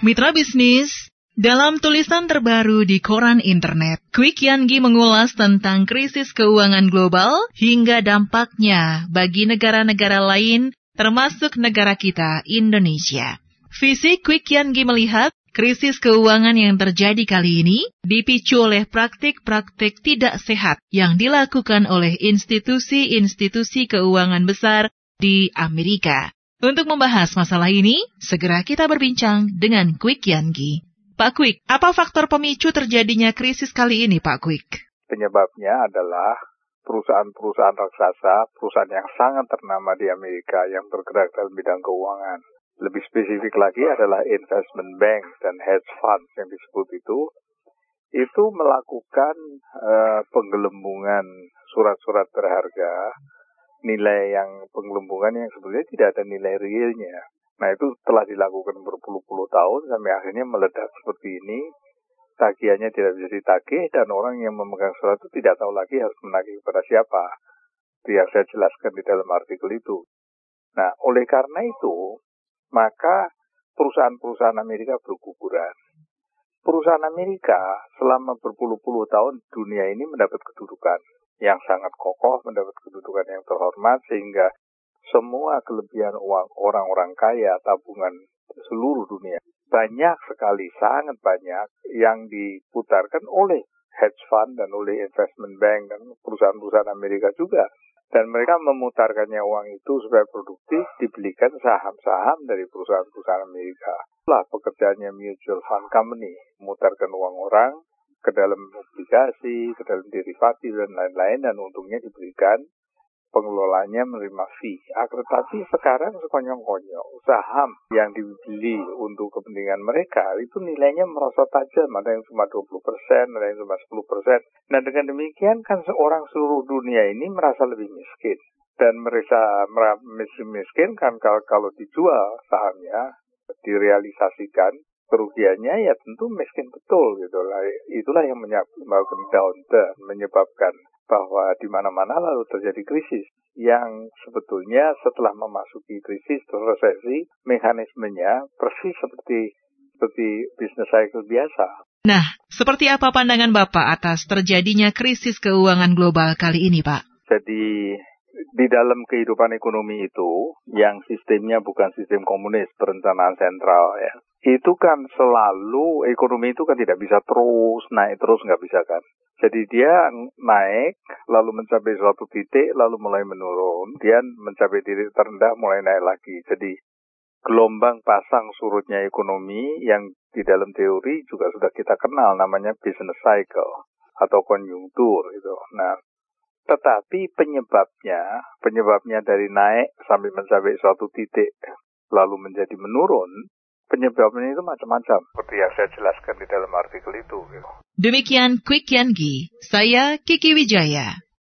Mitra bisnis, dalam tulisan terbaru di koran internet, Quick Yangi mengulas tentang krisis keuangan global hingga dampaknya bagi negara-negara lain termasuk negara kita, Indonesia. Visi Quick Yangi melihat krisis keuangan yang terjadi kali ini dipicu oleh praktik-praktik tidak sehat yang dilakukan oleh institusi-institusi keuangan besar di Amerika. Untuk membahas masalah ini, segera kita berbincang dengan Quick Yangi. Pak Quick, apa faktor pemicu terjadinya krisis kali ini, Pak Quick? Penyebabnya adalah perusahaan-perusahaan raksasa, perusahaan yang sangat ternama di Amerika yang bergerak dalam bidang keuangan. Lebih spesifik lagi adalah investment bank dan hedge fund yang disebut itu, itu melakukan uh, penggelembungan surat-surat berharga nilai yang penggelembungan yang sebetulnya tidak ada nilai realnya. Nah itu telah dilakukan berpuluh-puluh tahun sampai akhirnya meledak seperti ini. Tagihannya tidak bisa ditagih dan orang yang memegang surat itu tidak tahu lagi harus menagih kepada siapa. Itu yang saya jelaskan di dalam artikel itu. Nah oleh karena itu maka perusahaan-perusahaan Amerika berguguran. Perusahaan Amerika selama berpuluh-puluh tahun dunia ini mendapat kedudukan yang sangat kokoh, mendapat kedudukan yang terhormat, sehingga semua kelebihan uang orang-orang kaya, tabungan seluruh dunia, banyak sekali, sangat banyak yang diputarkan oleh hedge fund dan oleh investment bank dan perusahaan-perusahaan Amerika juga. Dan mereka memutarkannya uang itu supaya produktif, dibelikan saham-saham dari perusahaan-perusahaan Amerika. Itulah pekerjaannya mutual fund company, memutarkan uang orang ke dalam obligasi, ke dalam derivatif dan lain-lain dan untungnya diberikan pengelolanya menerima fee. Akan tetapi sekarang sekonyong-konyong saham yang dibeli untuk kepentingan mereka itu nilainya merosot tajam. Ada yang cuma 20 persen, ada yang cuma 10 persen. Nah dengan demikian kan seorang seluruh dunia ini merasa lebih miskin. Dan merasa miskin kan kalau, kalau dijual sahamnya, direalisasikan, kerugiannya ya tentu miskin betul gitu lah. Itulah yang menyebabkan downturn, menyebabkan bahwa di mana-mana lalu terjadi krisis yang sebetulnya setelah memasuki krisis atau resesi mekanismenya persis seperti seperti bisnis cycle biasa. Nah, seperti apa pandangan Bapak atas terjadinya krisis keuangan global kali ini, Pak? Jadi di dalam kehidupan ekonomi itu yang sistemnya bukan sistem komunis perencanaan sentral ya itu kan selalu ekonomi itu kan tidak bisa terus naik terus nggak bisa kan. Jadi dia naik lalu mencapai suatu titik lalu mulai menurun, dia mencapai titik terendah mulai naik lagi. Jadi gelombang pasang surutnya ekonomi yang di dalam teori juga sudah kita kenal namanya business cycle atau konjunktur itu. Nah, tetapi penyebabnya, penyebabnya dari naik sampai mencapai suatu titik lalu menjadi menurun, penyebabnya itu macam-macam seperti yang saya jelaskan di dalam artikel itu. Demikian Quick Yangi, saya Kiki Wijaya.